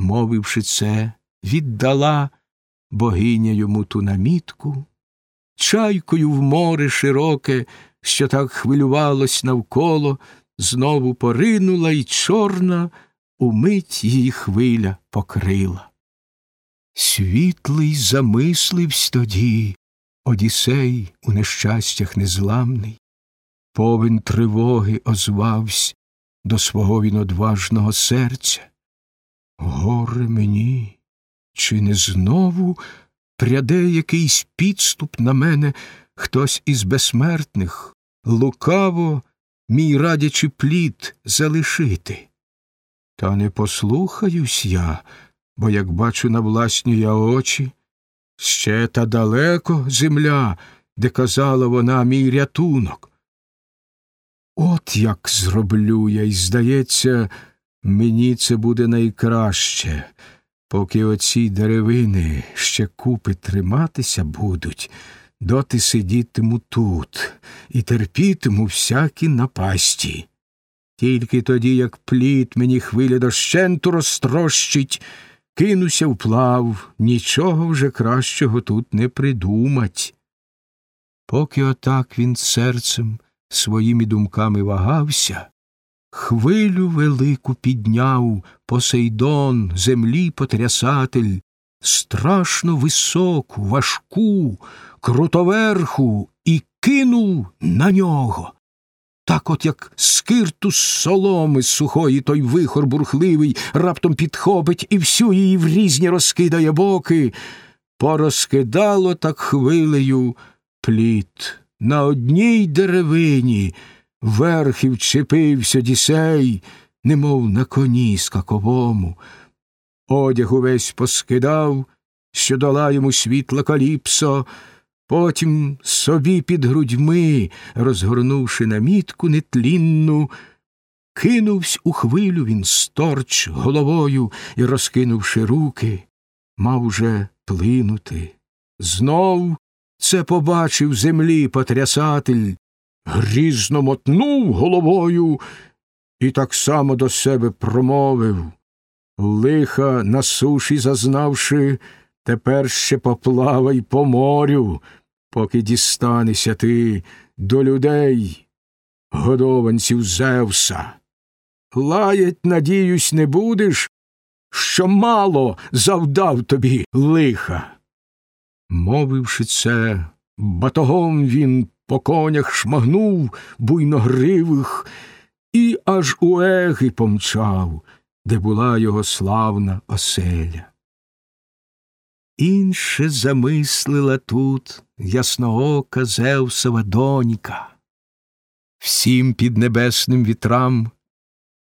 Мовивши це, віддала богиня йому ту намітку, чайкою в море широке, що так хвилювалось навколо, знову поринула й чорна умить її хвиля покрила. Світлий замисливсь тоді, Одісей у нещастях незламний, повен тривоги озвавсь до свого він одважного серця. Горе мені, чи не знову пряде якийсь підступ на мене хтось із безсмертних, лукаво мій радячи плід залишити? Та не послухаюсь я, бо, як бачу на власні я очі, ще та далеко земля, де казала вона мій рятунок. От як зроблю я, і, здається, мені це буде найкраще, поки оці деревини ще купи триматися будуть, доти сидітиму тут і терпітиму всякі напасті. Тільки тоді, як плід мені хвиля дощенту розтрощить, кинуся вплав, нічого вже кращого тут не придумать. Поки отак він серцем своїми думками вагався, хвилю велику підняв Посейдон, землі потрясатель, страшно високу, важку, крутоверху і кинув на нього. Так от як скирту з соломи сухої той вихор бурхливий раптом підхопить і всю її в різні розкидає боки, порозкидало так хвилею плід. На одній деревині верхів чепився дісей, немов на коні скаковому. Одяг увесь поскидав, що дала йому світла каліпсо, Потім собі під грудьми, розгорнувши намітку нетлінну, кинувсь у хвилю він сторч головою і, розкинувши руки, мав уже плинути. Знов це побачив землі потрясатель, грізно мотнув головою і так само до себе промовив лиха на суші зазнавши, тепер ще поплавай по морю поки дістанешся ти до людей, годованців Зевса. Лаять, надіюсь, не будеш, що мало завдав тобі лиха. Мовивши це, батогом він по конях шмагнув буйногривих і аж у Еги помчав, де була його славна оселя. Інше замислила тут ясноока Зевсова донька. Всім під небесним вітрам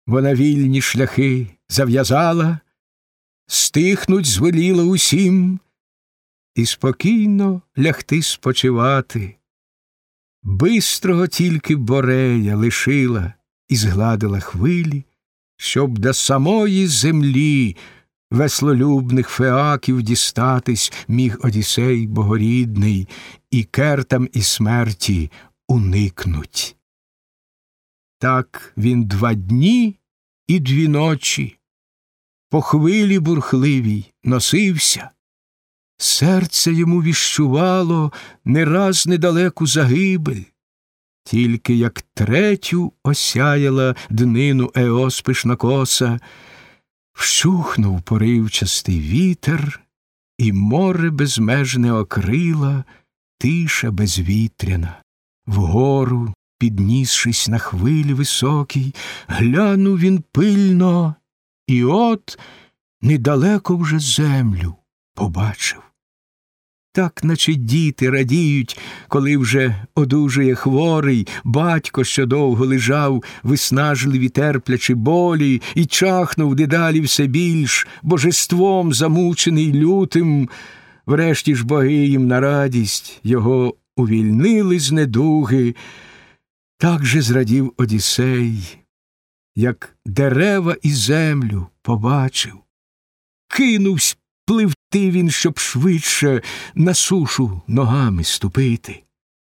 вона вільні шляхи зав'язала, стихнуть звеліла усім і спокійно лягти спочивати. Бистрого тільки борея лишила і згладила хвилі, щоб до самої землі веслолюбних феаків дістатись міг Одісей богорідний, і кертам і смерті уникнуть. Так він два дні і дві ночі по хвилі бурхливій носився, серце йому віщувало не раз недалеку загибель, тільки як третю осяяла днину Еоспишна коса, Вщухнув поривчастий вітер, і море безмежне окрила, тиша безвітряна. Вгору, піднісшись на хвилі високій, глянув він пильно, і от недалеко вже землю побачив так, наче діти радіють, коли вже одужує хворий, батько, що довго лежав, виснажливі терплячи болі, і чахнув дедалі все більш, божеством замучений лютим. Врешті ж боги їм на радість його увільнили з недуги. Так же зрадів Одісей, як дерева і землю побачив, кинувсь пливти він, щоб швидше на сушу ногами ступити.